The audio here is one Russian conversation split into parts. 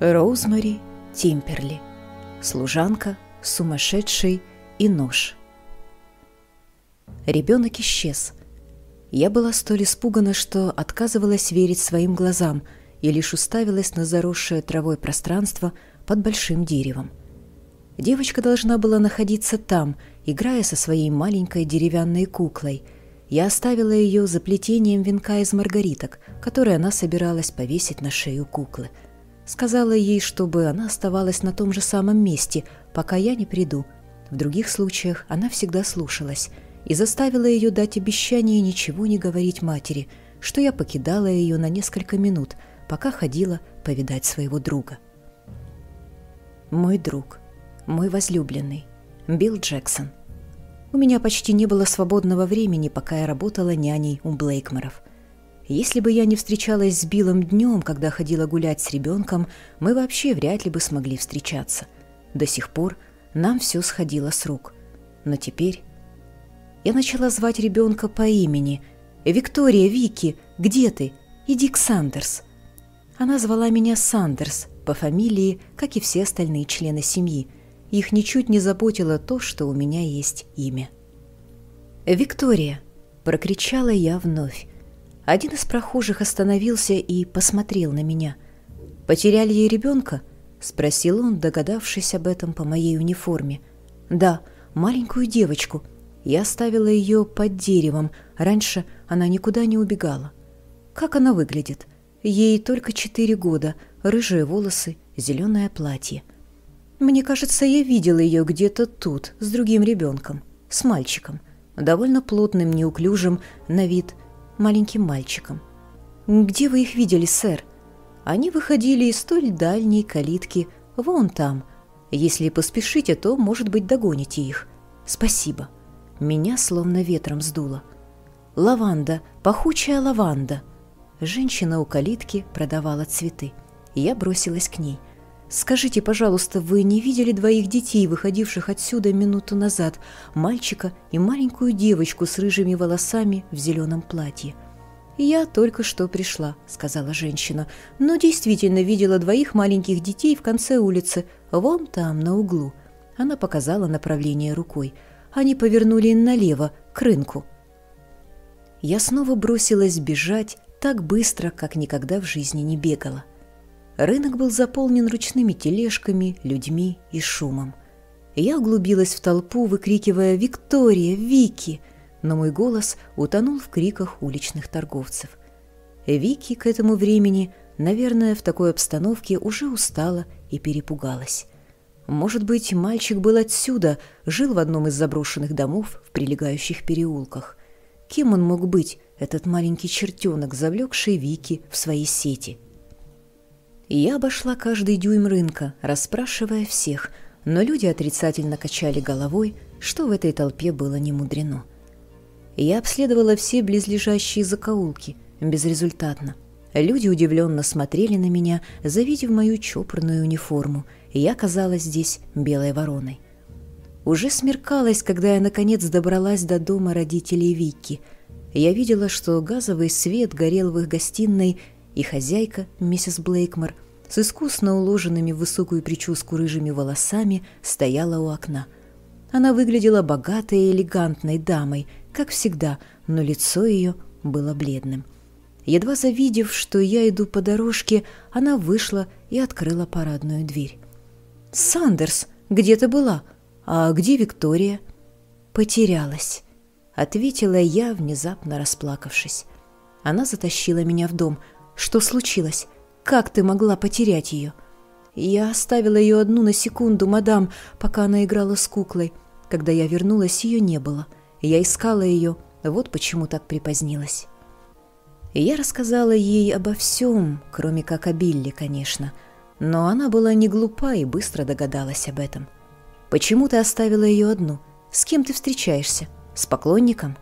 Роузмари Тимперли. Служанка, сумасшедший и нож. Ребенок исчез. Я была столь испугана, что отказывалась верить своим глазам и лишь уставилась на заросшее травой пространство под большим деревом. Девочка должна была находиться там, играя со своей маленькой деревянной куклой. Я оставила ее за плетением венка из маргариток, который она собиралась повесить на шею куклы – Сказала ей, чтобы она оставалась на том же самом месте, пока я не приду. В других случаях она всегда слушалась и заставила ее дать обещание ничего не говорить матери, что я покидала ее на несколько минут, пока ходила повидать своего друга. Мой друг, мой возлюбленный, Билл Джексон. У меня почти не было свободного времени, пока я работала няней у Блейкморов – если бы я не встречалась с Биллом днем, когда ходила гулять с ребенком, мы вообще вряд ли бы смогли встречаться. До сих пор нам все сходило с рук. Но теперь... Я начала звать ребенка по имени. «Виктория, Вики, где ты? Иди к Сандерс». Она звала меня Сандерс по фамилии, как и все остальные члены семьи. Их ничуть не заботило то, что у меня есть имя. «Виктория!» – прокричала я вновь. Один из прохожих остановился и посмотрел на меня. «Потеряли ей ребенка?» — спросил он, догадавшись об этом по моей униформе. «Да, маленькую девочку. Я оставила ее под деревом. Раньше она никуда не убегала. Как она выглядит? Ей только четыре года, рыжие волосы, зеленое платье. Мне кажется, я видела ее где-то тут, с другим ребенком, с мальчиком, довольно плотным, неуклюжим на вид, маленьким мальчиком. «Где вы их видели, сэр?» Они выходили из столь дальней калитки вон там. Если поспешите, то, может быть, догоните их. Спасибо. Меня словно ветром сдуло. Лаванда, пахучая лаванда. Женщина у калитки продавала цветы. Я бросилась к ней. «Скажите, пожалуйста, вы не видели двоих детей, выходивших отсюда минуту назад, мальчика и маленькую девочку с рыжими волосами в зеленом платье?» «Я только что пришла», — сказала женщина, «но действительно видела двоих маленьких детей в конце улицы, вон там, на углу». Она показала направление рукой. Они повернули налево, к рынку. Я снова бросилась бежать так быстро, как никогда в жизни не бегала. Рынок был заполнен ручными тележками, людьми и шумом. Я углубилась в толпу, выкрикивая «Виктория! Вики!», но мой голос утонул в криках уличных торговцев. Вики к этому времени, наверное, в такой обстановке уже устала и перепугалась. Может быть, мальчик был отсюда, жил в одном из заброшенных домов в прилегающих переулках. Кем он мог быть, этот маленький чертенок, завлекший Вики в свои сети – я обошла каждый дюйм рынка, расспрашивая всех, но люди отрицательно качали головой, что в этой толпе было немудрено. Я обследовала все близлежащие закоулки, безрезультатно. Люди удивленно смотрели на меня, завидев мою чопорную униформу, я казалась здесь белой вороной. Уже смеркалось, когда я наконец добралась до дома родителей Вики. Я видела, что газовый свет горел в их гостиной, и хозяйка, миссис Блейкмор, с искусно уложенными в высокую прическу рыжими волосами, стояла у окна. Она выглядела богатой и элегантной дамой, как всегда, но лицо ее было бледным. Едва завидев, что я иду по дорожке, она вышла и открыла парадную дверь. «Сандерс, где ты была? А где Виктория?» «Потерялась», — ответила я, внезапно расплакавшись. Она затащила меня в дом — что случилось? Как ты могла потерять ее? Я оставила ее одну на секунду, мадам, пока она играла с куклой. Когда я вернулась, ее не было. Я искала ее, вот почему так припозднилась. я рассказала ей обо всем, кроме как о Билли, конечно. Но она была не глупа и быстро догадалась об этом. «Почему ты оставила ее одну? С кем ты встречаешься? С поклонником?»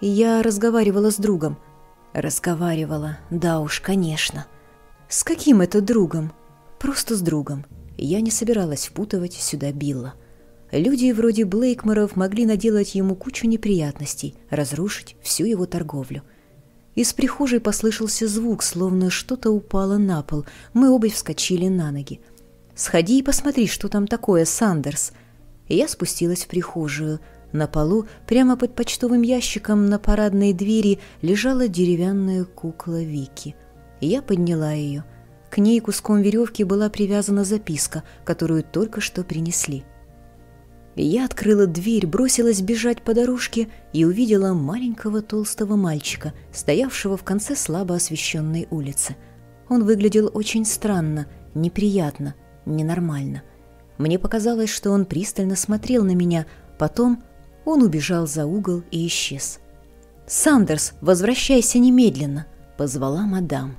Я разговаривала с другом – Разговаривала, да уж, конечно. С каким это другом? Просто с другом. Я не собиралась впутывать сюда Билла. Люди вроде Блейкморов могли наделать ему кучу неприятностей, разрушить всю его торговлю. Из прихожей послышался звук, словно что-то упало на пол. Мы оба вскочили на ноги. «Сходи и посмотри, что там такое, Сандерс!» Я спустилась в прихожую. На полу, прямо под почтовым ящиком на парадной двери, лежала деревянная кукла Вики. Я подняла ее. К ней куском веревки была привязана записка, которую только что принесли. Я открыла дверь, бросилась бежать по дорожке и увидела маленького толстого мальчика, стоявшего в конце слабо освещенной улицы. Он выглядел очень странно, неприятно, ненормально. Мне показалось, что он пристально смотрел на меня, потом он убежал за угол и исчез. «Сандерс, возвращайся немедленно!» — позвала мадам.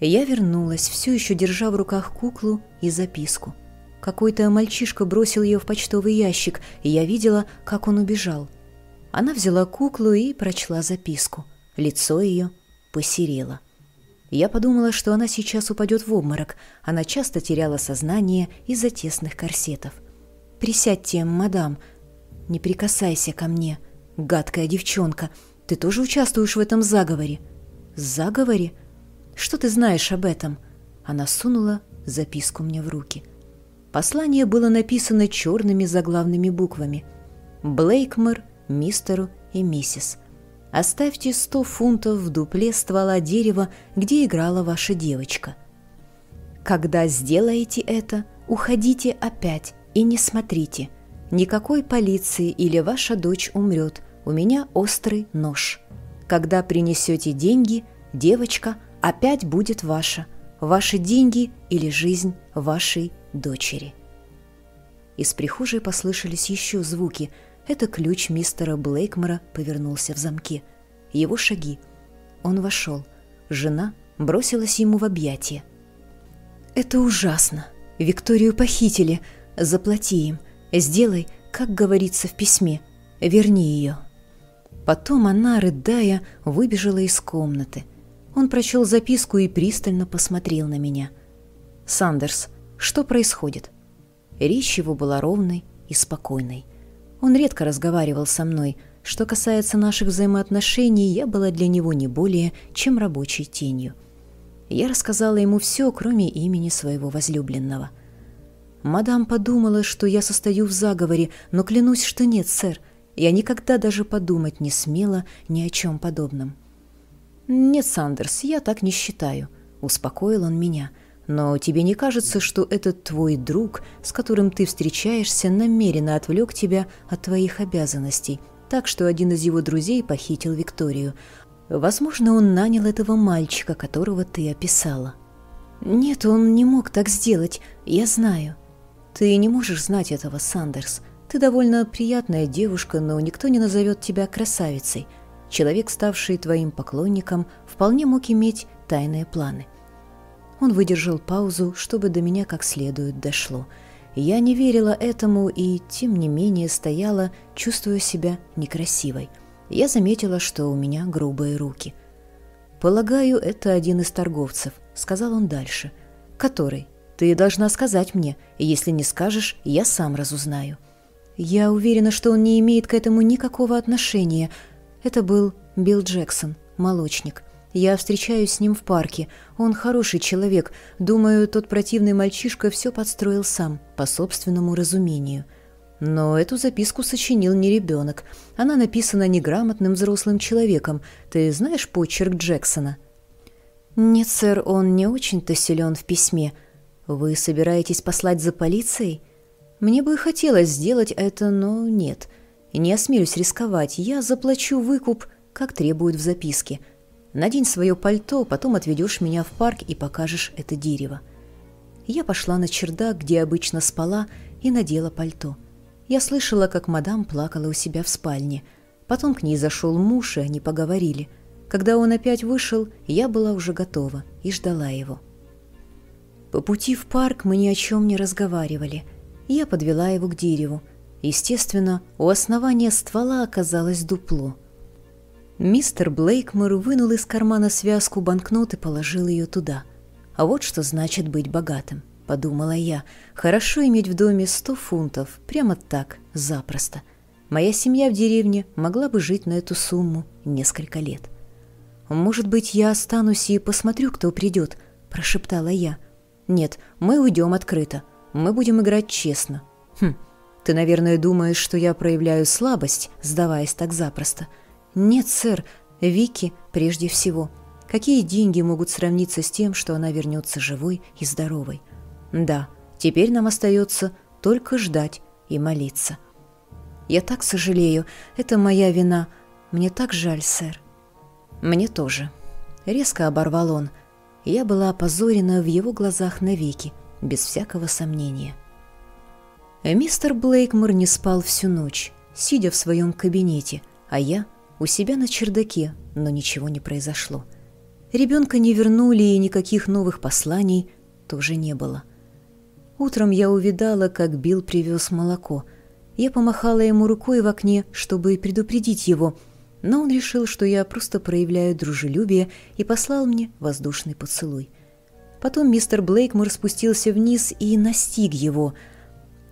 Я вернулась, все еще держа в руках куклу и записку — какой-то мальчишка бросил ее в почтовый ящик, и я видела, как он убежал. Она взяла куклу и прочла записку. Лицо ее посерело. Я подумала, что она сейчас упадет в обморок. Она часто теряла сознание из-за тесных корсетов. «Присядьте, мадам. Не прикасайся ко мне, гадкая девчонка. Ты тоже участвуешь в этом заговоре?» «Заговоре? Что ты знаешь об этом?» Она сунула записку мне в руки – Послание было написано черными заглавными буквами. «Блейкмор, мистеру и миссис. Оставьте сто фунтов в дупле ствола дерева, где играла ваша девочка. Когда сделаете это, уходите опять и не смотрите. Никакой полиции или ваша дочь умрет. У меня острый нож. Когда принесете деньги, девочка опять будет ваша. Ваши деньги или жизнь вашей дочери. Из прихожей послышались еще звуки. Это ключ мистера Блейкмора повернулся в замке. Его шаги. Он вошел. Жена бросилась ему в объятия. «Это ужасно. Викторию похитили. Заплати им. Сделай, как говорится в письме. Верни ее». Потом она, рыдая, выбежала из комнаты. Он прочел записку и пристально посмотрел на меня. «Сандерс, что происходит? Речь его была ровной и спокойной. Он редко разговаривал со мной. Что касается наших взаимоотношений, я была для него не более, чем рабочей тенью. Я рассказала ему все, кроме имени своего возлюбленного. Мадам подумала, что я состою в заговоре, но клянусь, что нет, сэр. Я никогда даже подумать не смела ни о чем подобном. «Нет, Сандерс, я так не считаю», — успокоил он меня — но тебе не кажется, что этот твой друг, с которым ты встречаешься, намеренно отвлек тебя от твоих обязанностей, так что один из его друзей похитил Викторию? Возможно, он нанял этого мальчика, которого ты описала. Нет, он не мог так сделать, я знаю. Ты не можешь знать этого, Сандерс. Ты довольно приятная девушка, но никто не назовет тебя красавицей. Человек, ставший твоим поклонником, вполне мог иметь тайные планы. Он выдержал паузу, чтобы до меня как следует дошло. Я не верила этому и, тем не менее, стояла, чувствуя себя некрасивой. Я заметила, что у меня грубые руки. «Полагаю, это один из торговцев», — сказал он дальше. «Который? Ты должна сказать мне, если не скажешь, я сам разузнаю». Я уверена, что он не имеет к этому никакого отношения. Это был Билл Джексон, молочник. Я встречаюсь с ним в парке. Он хороший человек. Думаю, тот противный мальчишка все подстроил сам, по собственному разумению. Но эту записку сочинил не ребенок. Она написана неграмотным взрослым человеком. Ты знаешь почерк Джексона? Нет, сэр, он не очень-то силен в письме. Вы собираетесь послать за полицией? Мне бы хотелось сделать это, но нет. Не осмелюсь рисковать. Я заплачу выкуп, как требуют в записке. — Надень свое пальто, потом отведешь меня в парк и покажешь это дерево. Я пошла на чердак, где обычно спала, и надела пальто. Я слышала, как мадам плакала у себя в спальне. Потом к ней зашел муж, и они поговорили. Когда он опять вышел, я была уже готова и ждала его. По пути в парк мы ни о чем не разговаривали. Я подвела его к дереву. Естественно, у основания ствола оказалось дупло — Мистер Блейкмор вынул из кармана связку банкнот и положил ее туда. «А вот что значит быть богатым», — подумала я. «Хорошо иметь в доме сто фунтов, прямо так, запросто. Моя семья в деревне могла бы жить на эту сумму несколько лет». может быть, я останусь и посмотрю, кто придет», — прошептала я. «Нет, мы уйдем открыто. Мы будем играть честно». «Хм, ты, наверное, думаешь, что я проявляю слабость, сдаваясь так запросто». «Нет, сэр, Вики прежде всего. Какие деньги могут сравниться с тем, что она вернется живой и здоровой?» «Да, теперь нам остается только ждать и молиться». «Я так сожалею, это моя вина. Мне так жаль, сэр». «Мне тоже». Резко оборвал он. Я была опозорена в его глазах навеки, без всякого сомнения. Мистер Блейкмор не спал всю ночь, сидя в своем кабинете, а я у себя на чердаке, но ничего не произошло. Ребенка не вернули, и никаких новых посланий тоже не было. Утром я увидала, как Билл привез молоко. Я помахала ему рукой в окне, чтобы предупредить его — но он решил, что я просто проявляю дружелюбие и послал мне воздушный поцелуй. Потом мистер Блейкмор спустился вниз и настиг его.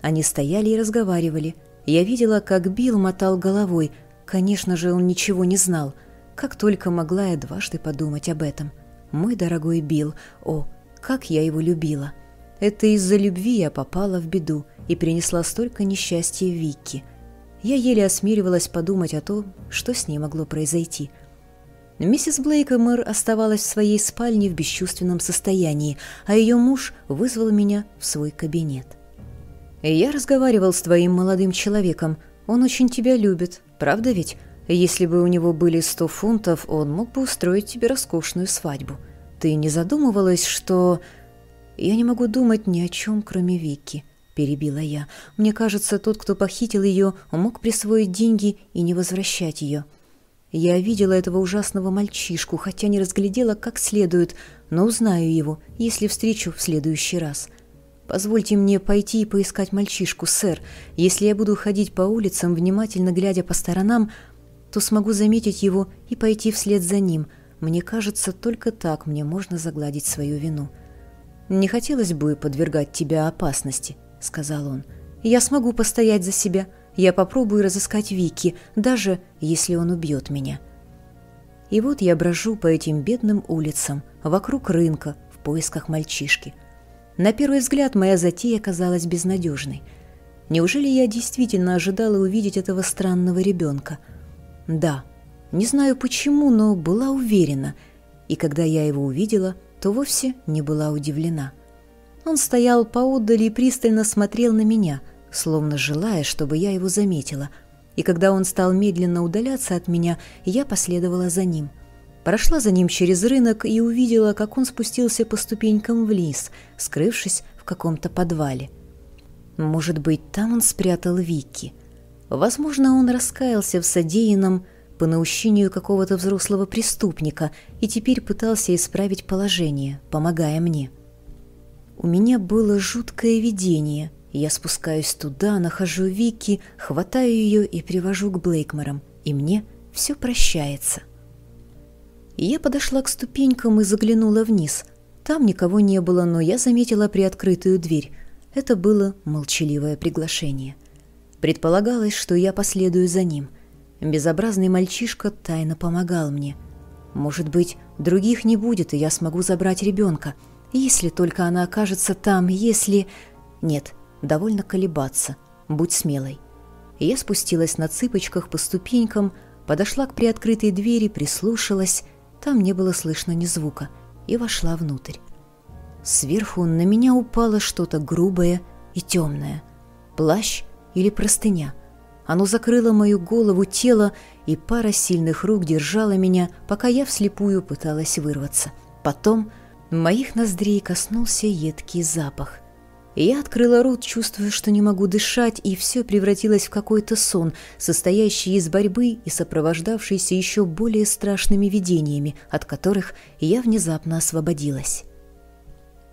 Они стояли и разговаривали. Я видела, как Билл мотал головой. Конечно же, он ничего не знал. Как только могла я дважды подумать об этом. Мой дорогой Билл, о, как я его любила. Это из-за любви я попала в беду и принесла столько несчастья Викки – я еле осмеливалась подумать о том, что с ней могло произойти. Миссис Блейкомер оставалась в своей спальне в бесчувственном состоянии, а ее муж вызвал меня в свой кабинет. «Я разговаривал с твоим молодым человеком. Он очень тебя любит, правда ведь? Если бы у него были сто фунтов, он мог бы устроить тебе роскошную свадьбу. Ты не задумывалась, что...» «Я не могу думать ни о чем, кроме Вики», — перебила я. «Мне кажется, тот, кто похитил ее, мог присвоить деньги и не возвращать ее. Я видела этого ужасного мальчишку, хотя не разглядела как следует, но узнаю его, если встречу в следующий раз. Позвольте мне пойти и поискать мальчишку, сэр. Если я буду ходить по улицам, внимательно глядя по сторонам, то смогу заметить его и пойти вслед за ним. Мне кажется, только так мне можно загладить свою вину. Не хотелось бы подвергать тебя опасности» сказал он. «Я смогу постоять за себя. Я попробую разыскать Вики, даже если он убьет меня». И вот я брожу по этим бедным улицам, вокруг рынка, в поисках мальчишки. На первый взгляд моя затея казалась безнадежной. Неужели я действительно ожидала увидеть этого странного ребенка? Да, не знаю почему, но была уверена. И когда я его увидела, то вовсе не была удивлена. Он стоял поодаль и пристально смотрел на меня, словно желая, чтобы я его заметила. И когда он стал медленно удаляться от меня, я последовала за ним. Прошла за ним через рынок и увидела, как он спустился по ступенькам вниз, скрывшись в каком-то подвале. Может быть, там он спрятал Вики. Возможно, он раскаялся в содеянном по наущению какого-то взрослого преступника и теперь пытался исправить положение, помогая мне. У меня было жуткое видение. Я спускаюсь туда, нахожу Вики, хватаю ее и привожу к Блейкморам, и мне все прощается. Я подошла к ступенькам и заглянула вниз. Там никого не было, но я заметила приоткрытую дверь. Это было молчаливое приглашение. Предполагалось, что я последую за ним. Безобразный мальчишка тайно помогал мне. Может быть, других не будет, и я смогу забрать ребенка — если только она окажется там, если... Нет, довольно колебаться. Будь смелой. Я спустилась на цыпочках по ступенькам, подошла к приоткрытой двери, прислушалась. Там не было слышно ни звука. И вошла внутрь. Сверху на меня упало что-то грубое и темное. Плащ или простыня. Оно закрыло мою голову, тело, и пара сильных рук держала меня, пока я вслепую пыталась вырваться. Потом Моих ноздрей коснулся едкий запах. Я открыла рот, чувствуя, что не могу дышать, и все превратилось в какой-то сон, состоящий из борьбы и сопровождавшийся еще более страшными видениями, от которых я внезапно освободилась.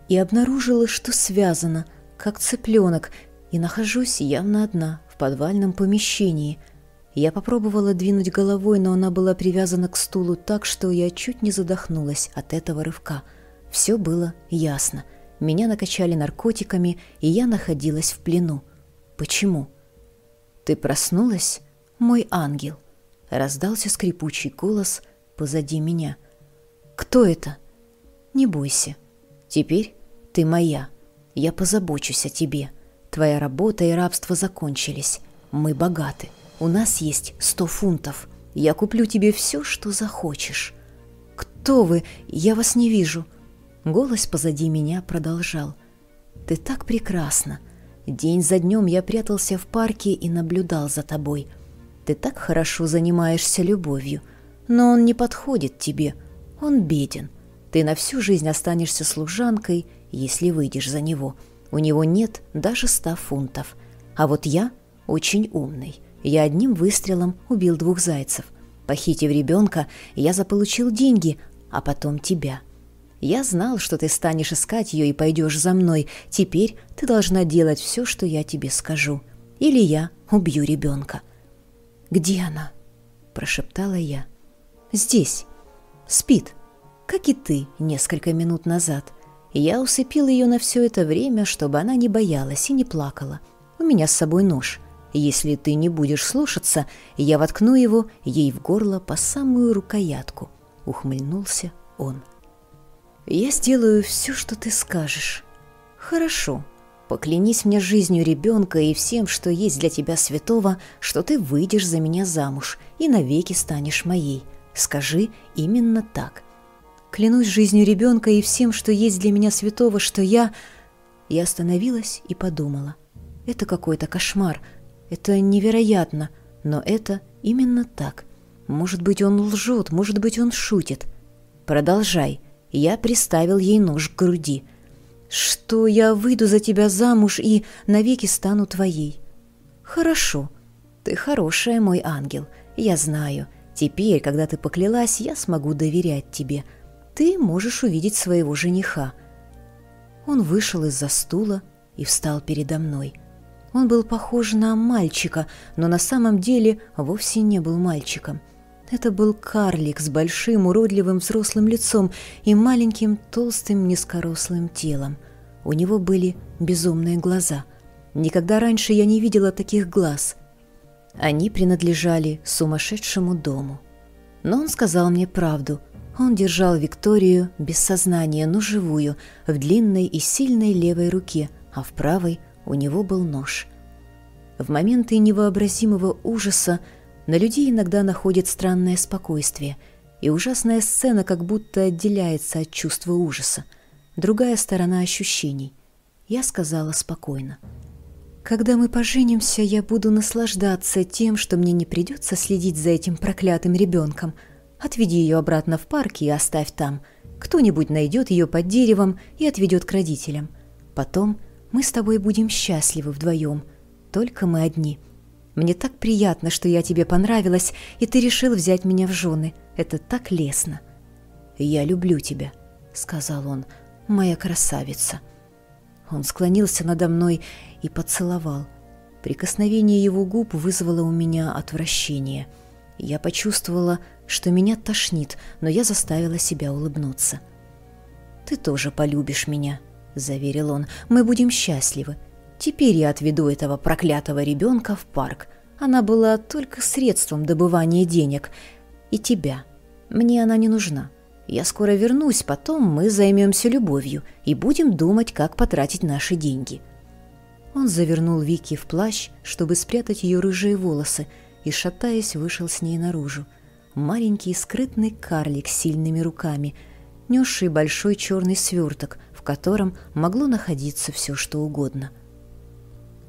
И обнаружила, что связана, как цыпленок, и нахожусь явно одна в подвальном помещении. Я попробовала двинуть головой, но она была привязана к стулу так, что я чуть не задохнулась от этого рывка — все было ясно. Меня накачали наркотиками, и я находилась в плену. Почему? «Ты проснулась, мой ангел?» Раздался скрипучий голос позади меня. Кто это? Не бойся. Теперь ты моя. Я позабочусь о тебе. Твоя работа и рабство закончились. Мы богаты. У нас есть сто фунтов. Я куплю тебе все, что захочешь. Кто вы? Я вас не вижу. Голос позади меня продолжал. Ты так прекрасна. День за днем я прятался в парке и наблюдал за тобой. Ты так хорошо занимаешься любовью. Но он не подходит тебе. Он беден. Ты на всю жизнь останешься служанкой, если выйдешь за него. У него нет даже ста фунтов. А вот я очень умный. Я одним выстрелом убил двух зайцев. Похитив ребенка, я заполучил деньги, а потом тебя. Я знал, что ты станешь искать ее и пойдешь за мной. Теперь ты должна делать все, что я тебе скажу. Или я убью ребенка. «Где она?» – прошептала я. «Здесь. Спит, как и ты несколько минут назад. Я усыпил ее на все это время, чтобы она не боялась и не плакала. У меня с собой нож. Если ты не будешь слушаться, я воткну его ей в горло по самую рукоятку. Ухмыльнулся он. Я сделаю все, что ты скажешь. Хорошо. Поклянись мне жизнью ребенка и всем, что есть для тебя святого, что ты выйдешь за меня замуж и навеки станешь моей. Скажи именно так. Клянусь жизнью ребенка и всем, что есть для меня святого, что я... Я остановилась и подумала. Это какой-то кошмар. Это невероятно. Но это именно так. Может быть, он лжет, может быть, он шутит. Продолжай. Я приставил ей нож к груди. Что я выйду за тебя замуж и навеки стану твоей. Хорошо. Ты хорошая, мой ангел. Я знаю. Теперь, когда ты поклялась, я смогу доверять тебе. — ты можешь увидеть своего жениха». Он вышел из-за стула и встал передо мной. Он был похож на мальчика, но на самом деле вовсе не был мальчиком. Это был карлик с большим уродливым взрослым лицом и маленьким толстым низкорослым телом. У него были безумные глаза. Никогда раньше я не видела таких глаз. Они принадлежали сумасшедшему дому. Но он сказал мне правду. Он держал Викторию без сознания, но живую, в длинной и сильной левой руке, а в правой у него был нож. В моменты невообразимого ужаса на людей иногда находит странное спокойствие, и ужасная сцена как будто отделяется от чувства ужаса. Другая сторона ощущений. Я сказала спокойно. «Когда мы поженимся, я буду наслаждаться тем, что мне не придется следить за этим проклятым ребенком», Отведи ее обратно в парк и оставь там. Кто-нибудь найдет ее под деревом и отведет к родителям. Потом мы с тобой будем счастливы вдвоем. Только мы одни. Мне так приятно, что я тебе понравилась, и ты решил взять меня в жены. Это так лестно. «Я люблю тебя», — сказал он, — «моя красавица». Он склонился надо мной и поцеловал. Прикосновение его губ вызвало у меня отвращение. Я почувствовала, что меня тошнит, но я заставила себя улыбнуться. «Ты тоже полюбишь меня», — заверил он. «Мы будем счастливы. Теперь я отведу этого проклятого ребенка в парк. Она была только средством добывания денег. И тебя. Мне она не нужна. Я скоро вернусь, потом мы займемся любовью и будем думать, как потратить наши деньги». Он завернул Вики в плащ, чтобы спрятать ее рыжие волосы, и, шатаясь, вышел с ней наружу маленький скрытный карлик с сильными руками, несший большой черный сверток, в котором могло находиться все, что угодно.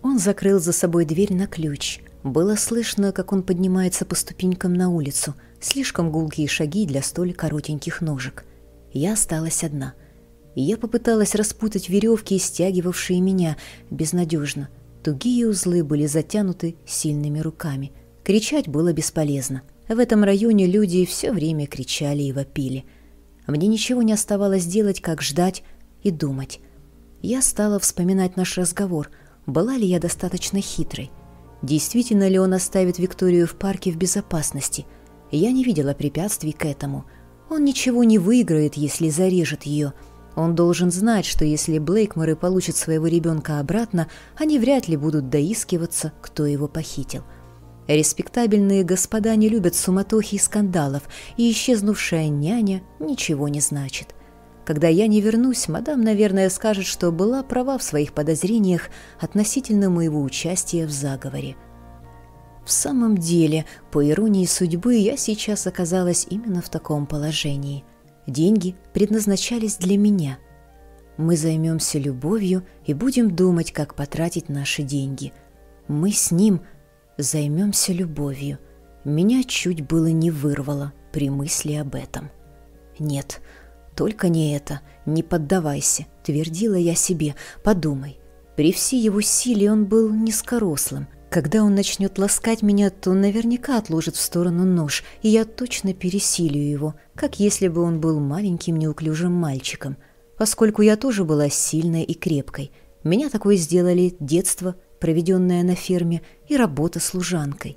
Он закрыл за собой дверь на ключ. Было слышно, как он поднимается по ступенькам на улицу, слишком гулкие шаги для столь коротеньких ножек. Я осталась одна. Я попыталась распутать веревки, стягивавшие меня, безнадежно. Тугие узлы были затянуты сильными руками. Кричать было бесполезно. В этом районе люди все время кричали и вопили. Мне ничего не оставалось делать, как ждать и думать. Я стала вспоминать наш разговор. Была ли я достаточно хитрой? Действительно ли он оставит Викторию в парке в безопасности? Я не видела препятствий к этому. Он ничего не выиграет, если зарежет ее. Он должен знать, что если Блейкморы получат своего ребенка обратно, они вряд ли будут доискиваться, кто его похитил. — Респектабельные господа не любят суматохи и скандалов, и исчезнувшая няня ничего не значит. Когда я не вернусь, мадам, наверное, скажет, что была права в своих подозрениях относительно моего участия в заговоре. В самом деле, по иронии судьбы, я сейчас оказалась именно в таком положении. Деньги предназначались для меня. Мы займемся любовью и будем думать, как потратить наши деньги. Мы с ним займемся любовью. Меня чуть было не вырвало при мысли об этом. Нет, только не это, не поддавайся, твердила я себе, подумай. При всей его силе он был низкорослым. Когда он начнет ласкать меня, то наверняка отложит в сторону нож, и я точно пересилю его, как если бы он был маленьким неуклюжим мальчиком. Поскольку я тоже была сильной и крепкой, меня такое сделали детство, проведенное на ферме, и работа служанкой.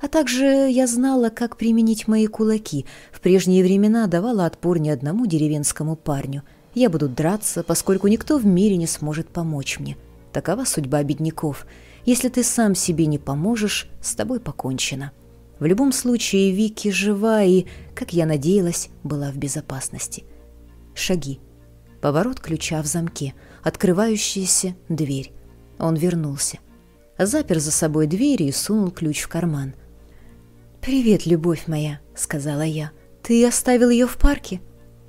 А также я знала, как применить мои кулаки. В прежние времена давала отпор ни одному деревенскому парню. Я буду драться, поскольку никто в мире не сможет помочь мне. Такова судьба бедняков — если ты сам себе не поможешь, с тобой покончено. В любом случае, Вики жива и, как я надеялась, была в безопасности. Шаги. Поворот ключа в замке. Открывающаяся дверь. Он вернулся. Запер за собой дверь и сунул ключ в карман. «Привет, любовь моя», — сказала я. «Ты оставил ее в парке?»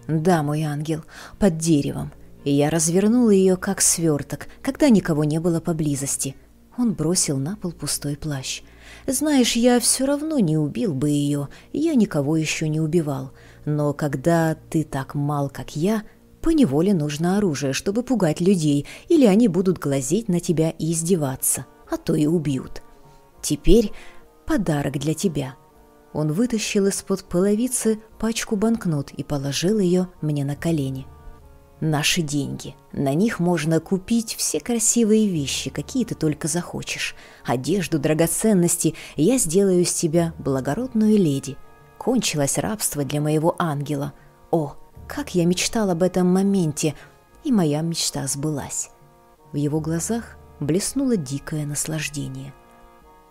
«Да, мой ангел, под деревом». И я развернула ее как сверток, когда никого не было поблизости — он бросил на пол пустой плащ. «Знаешь, я все равно не убил бы ее, я никого еще не убивал. Но когда ты так мал, как я, поневоле нужно оружие, чтобы пугать людей, или они будут глазеть на тебя и издеваться, а то и убьют. Теперь подарок для тебя». Он вытащил из-под половицы пачку банкнот и положил ее мне на колени наши деньги. На них можно купить все красивые вещи, какие ты только захочешь. Одежду, драгоценности. Я сделаю из тебя благородную леди. Кончилось рабство для моего ангела. О, как я мечтал об этом моменте, и моя мечта сбылась. В его глазах блеснуло дикое наслаждение.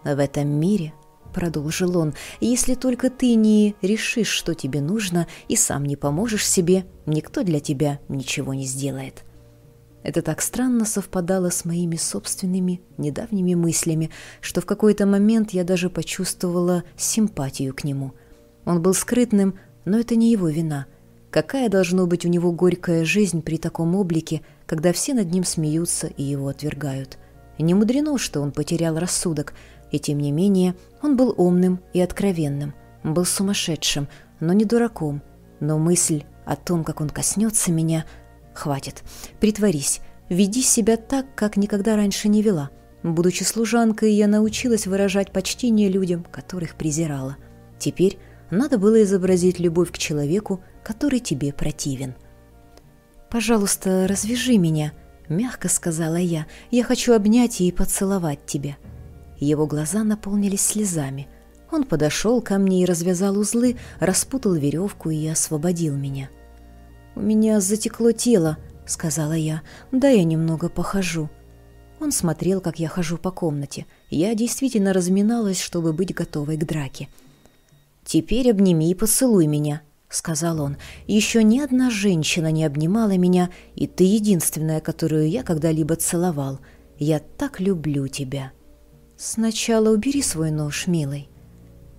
В этом мире — продолжил он, — «если только ты не решишь, что тебе нужно, и сам не поможешь себе, никто для тебя ничего не сделает». Это так странно совпадало с моими собственными недавними мыслями, что в какой-то момент я даже почувствовала симпатию к нему. Он был скрытным, но это не его вина. Какая должна быть у него горькая жизнь при таком облике, когда все над ним смеются и его отвергают? Не мудрено, что он потерял рассудок, и тем не менее он был умным и откровенным, был сумасшедшим, но не дураком. Но мысль о том, как он коснется меня... Хватит, притворись, веди себя так, как никогда раньше не вела. Будучи служанкой, я научилась выражать почтение людям, которых презирала. Теперь надо было изобразить любовь к человеку, который тебе противен. «Пожалуйста, развяжи меня», — мягко сказала я. «Я хочу обнять и поцеловать тебя». Его глаза наполнились слезами. Он подошел ко мне и развязал узлы, распутал веревку и освободил меня. «У меня затекло тело», — сказала я. «Да я немного похожу». Он смотрел, как я хожу по комнате. Я действительно разминалась, чтобы быть готовой к драке. «Теперь обними и поцелуй меня», — сказал он. «Еще ни одна женщина не обнимала меня, и ты единственная, которую я когда-либо целовал. Я так люблю тебя». «Сначала убери свой нож, милый».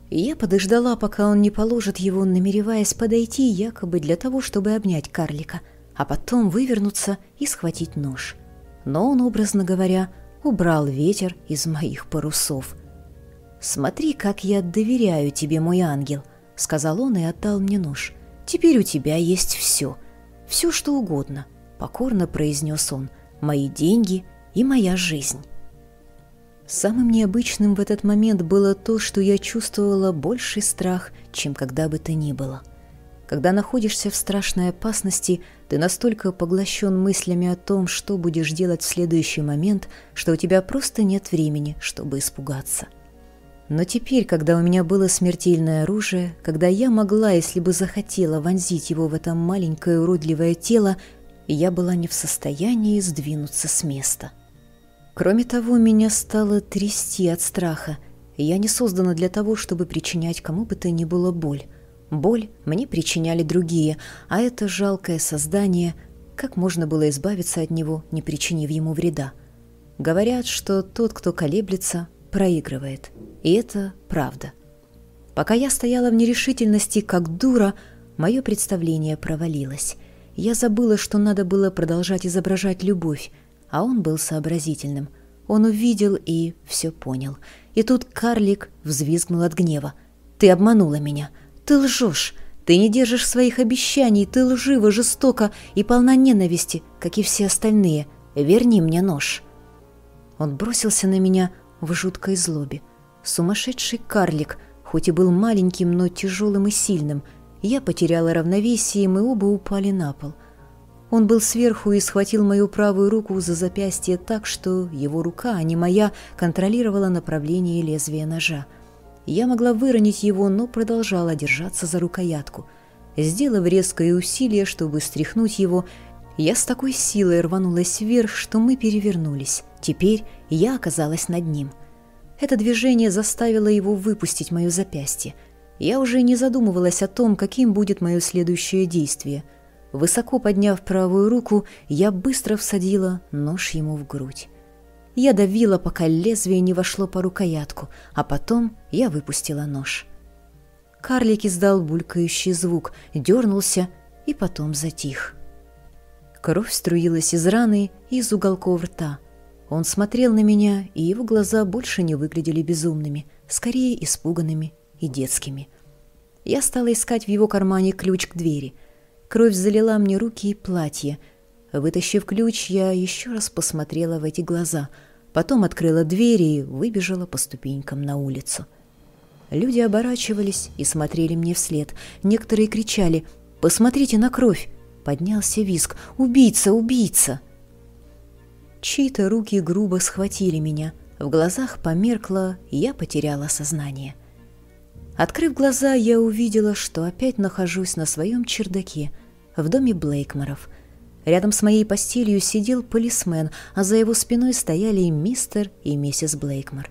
Я подождала, пока он не положит его, намереваясь подойти якобы для того, чтобы обнять карлика, а потом вывернуться и схватить нож. Но он, образно говоря, убрал ветер из моих парусов. «Смотри, как я доверяю тебе, мой ангел», — сказал он и отдал мне нож. «Теперь у тебя есть все, все, что угодно», — покорно произнес он, — «мои деньги и моя жизнь». Самым необычным в этот момент было то, что я чувствовала больший страх, чем когда бы то ни было. Когда находишься в страшной опасности, ты настолько поглощен мыслями о том, что будешь делать в следующий момент, что у тебя просто нет времени, чтобы испугаться. Но теперь, когда у меня было смертельное оружие, когда я могла, если бы захотела, вонзить его в это маленькое уродливое тело, я была не в состоянии сдвинуться с места. Кроме того, меня стало трясти от страха. Я не создана для того, чтобы причинять кому бы то ни было боль. Боль мне причиняли другие, а это жалкое создание, как можно было избавиться от него, не причинив ему вреда? Говорят, что тот, кто колеблется, проигрывает. И это правда. Пока я стояла в нерешительности, как дура, мое представление провалилось. Я забыла, что надо было продолжать изображать любовь, а он был сообразительным. Он увидел и все понял. И тут карлик взвизгнул от гнева. «Ты обманула меня! Ты лжешь! Ты не держишь своих обещаний! Ты лжива, жестока и полна ненависти, как и все остальные! Верни мне нож!» Он бросился на меня в жуткой злобе. Сумасшедший карлик, хоть и был маленьким, но тяжелым и сильным. Я потеряла равновесие, и мы оба упали на пол. Он был сверху и схватил мою правую руку за запястье так, что его рука, а не моя, контролировала направление лезвия ножа. Я могла выронить его, но продолжала держаться за рукоятку. Сделав резкое усилие, чтобы стряхнуть его, я с такой силой рванулась вверх, что мы перевернулись. Теперь я оказалась над ним. Это движение заставило его выпустить мое запястье. Я уже не задумывалась о том, каким будет мое следующее действие – Высоко подняв правую руку, я быстро всадила нож ему в грудь. Я давила, пока лезвие не вошло по рукоятку, а потом я выпустила нож. Карлик издал булькающий звук, дернулся и потом затих. Кровь струилась из раны и из уголков рта. Он смотрел на меня, и его глаза больше не выглядели безумными, скорее испуганными и детскими. Я стала искать в его кармане ключ к двери — Кровь залила мне руки и платье. Вытащив ключ, я еще раз посмотрела в эти глаза, потом открыла дверь и выбежала по ступенькам на улицу. Люди оборачивались и смотрели мне вслед. Некоторые кричали «Посмотрите на кровь!» Поднялся визг «Убийца! Убийца!» Чьи-то руки грубо схватили меня. В глазах померкло, и я потеряла сознание. Открыв глаза, я увидела, что опять нахожусь на своем чердаке в доме Блейкморов. Рядом с моей постелью сидел полисмен, а за его спиной стояли и мистер, и миссис Блейкмор.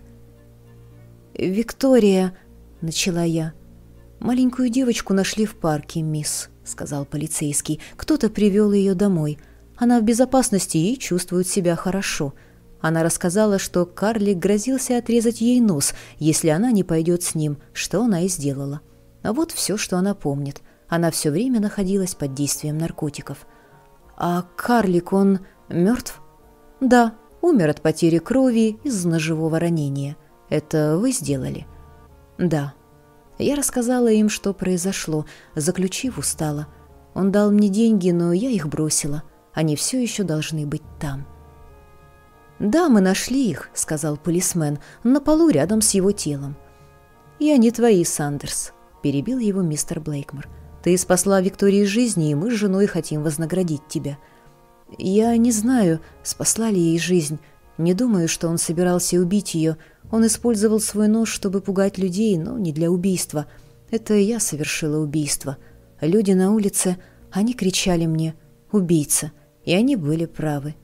«Виктория», — начала я. «Маленькую девочку нашли в парке, мисс», — сказал полицейский. «Кто-то привел ее домой. Она в безопасности и чувствует себя хорошо». Она рассказала, что карлик грозился отрезать ей нос, если она не пойдет с ним, что она и сделала. А вот все, что она помнит. Она все время находилась под действием наркотиков. «А карлик, он мертв?» «Да, умер от потери крови из ножевого ранения. Это вы сделали?» «Да». Я рассказала им, что произошло, заключив устала. Он дал мне деньги, но я их бросила. Они все еще должны быть там. «Да, мы нашли их», — сказал полисмен, — «на полу рядом с его телом». «И они твои, Сандерс», — перебил его мистер Блейкмор. «Ты спасла Виктории жизни, и мы с женой хотим вознаградить тебя». «Я не знаю, спасла ли ей жизнь. Не думаю, что он собирался убить ее. Он использовал свой нож, чтобы пугать людей, но не для убийства. Это я совершила убийство. Люди на улице, они кричали мне «убийца», и они были правы.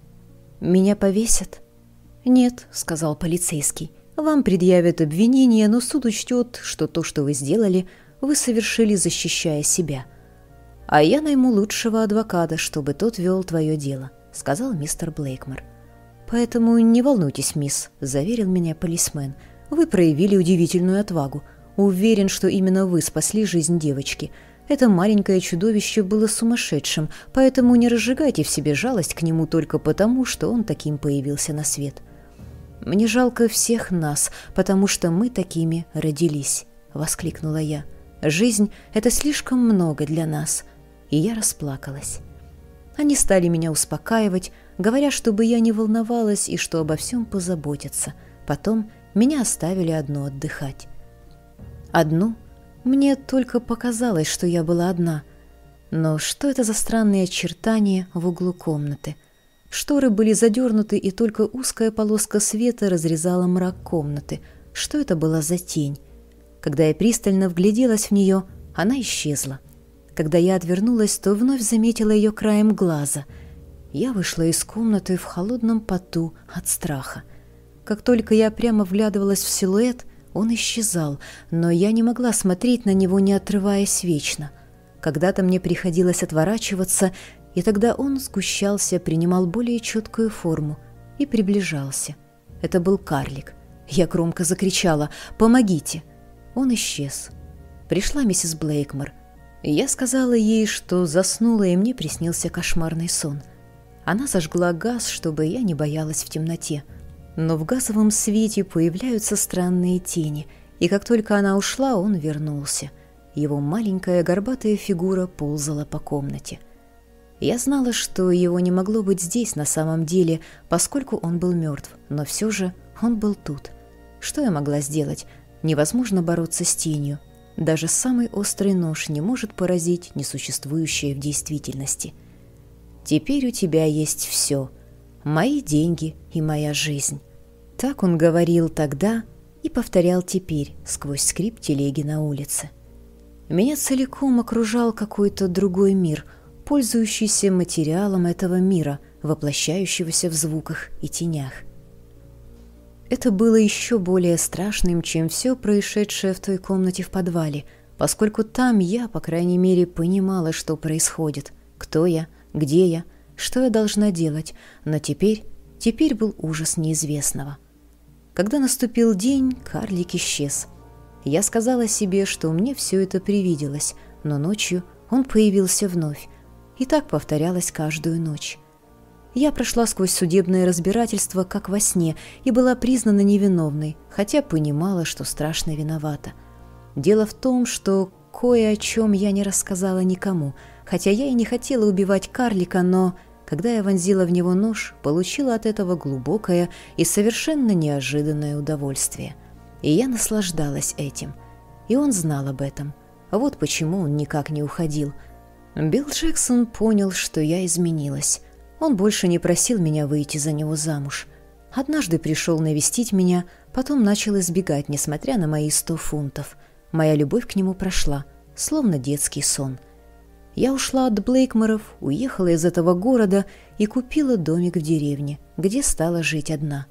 Меня повесят?» «Нет», — сказал полицейский, — «вам предъявят обвинение, но суд учтет, что то, что вы сделали, вы совершили, защищая себя. А я найму лучшего адвоката, чтобы тот вел твое дело», — сказал мистер Блейкмор. «Поэтому не волнуйтесь, мисс», — заверил меня полисмен. «Вы проявили удивительную отвагу. Уверен, что именно вы спасли жизнь девочки. Это маленькое чудовище было сумасшедшим, поэтому не разжигайте в себе жалость к нему только потому, что он таким появился на свет». «Мне жалко всех нас, потому что мы такими родились», — воскликнула я. «Жизнь — это слишком много для нас». И я расплакалась. Они стали меня успокаивать, говоря, чтобы я не волновалась и что обо всем позаботятся. Потом меня оставили одну отдыхать. Одну? Мне только показалось, что я была одна. Но что это за странные очертания в углу комнаты — Шторы были задернуты, и только узкая полоска света разрезала мрак комнаты. Что это была за тень? Когда я пристально вгляделась в нее, она исчезла. Когда я отвернулась, то вновь заметила ее краем глаза. Я вышла из комнаты в холодном поту от страха. Как только я прямо вглядывалась в силуэт, Он исчезал, но я не могла смотреть на него, не отрываясь вечно. Когда-то мне приходилось отворачиваться, и тогда он сгущался, принимал более четкую форму и приближался. Это был карлик. Я громко закричала «Помогите!» Он исчез. Пришла миссис Блейкмор. Я сказала ей, что заснула, и мне приснился кошмарный сон. Она зажгла газ, чтобы я не боялась в темноте – но в газовом свете появляются странные тени, и как только она ушла, он вернулся. Его маленькая горбатая фигура ползала по комнате. Я знала, что его не могло быть здесь на самом деле, поскольку он был мертв, но все же он был тут. Что я могла сделать? Невозможно бороться с тенью. Даже самый острый нож не может поразить несуществующее в действительности. Теперь у тебя есть все. Мои деньги и моя жизнь. Так он говорил тогда и повторял теперь сквозь скрип телеги на улице. Меня целиком окружал какой-то другой мир, пользующийся материалом этого мира, воплощающегося в звуках и тенях. Это было еще более страшным, чем все происшедшее в той комнате в подвале, поскольку там я, по крайней мере, понимала, что происходит, кто я, где я, что я должна делать, но теперь, теперь был ужас неизвестного — когда наступил день, карлик исчез. Я сказала себе, что мне все это привиделось, но ночью он появился вновь. И так повторялось каждую ночь. Я прошла сквозь судебное разбирательство, как во сне, и была признана невиновной, хотя понимала, что страшно виновата. Дело в том, что кое о чем я не рассказала никому, хотя я и не хотела убивать карлика, но когда я вонзила в него нож, получила от этого глубокое и совершенно неожиданное удовольствие. И я наслаждалась этим. И он знал об этом. Вот почему он никак не уходил. Билл Джексон понял, что я изменилась. Он больше не просил меня выйти за него замуж. Однажды пришел навестить меня, потом начал избегать, несмотря на мои сто фунтов. Моя любовь к нему прошла, словно детский сон. Я ушла от Блейкморов, уехала из этого города и купила домик в деревне, где стала жить одна.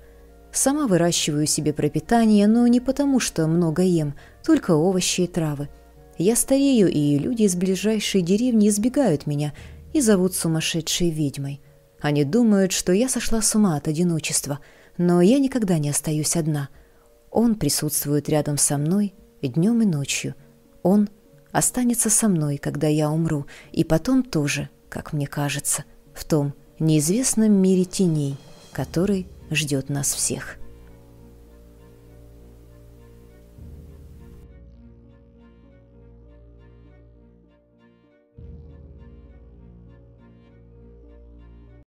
Сама выращиваю себе пропитание, но не потому, что много ем, только овощи и травы. Я старею, и люди из ближайшей деревни избегают меня и зовут сумасшедшей ведьмой. Они думают, что я сошла с ума от одиночества, но я никогда не остаюсь одна. Он присутствует рядом со мной днем и ночью. Он — останется со мной, когда я умру, и потом тоже, как мне кажется, в том неизвестном мире теней, который ждет нас всех».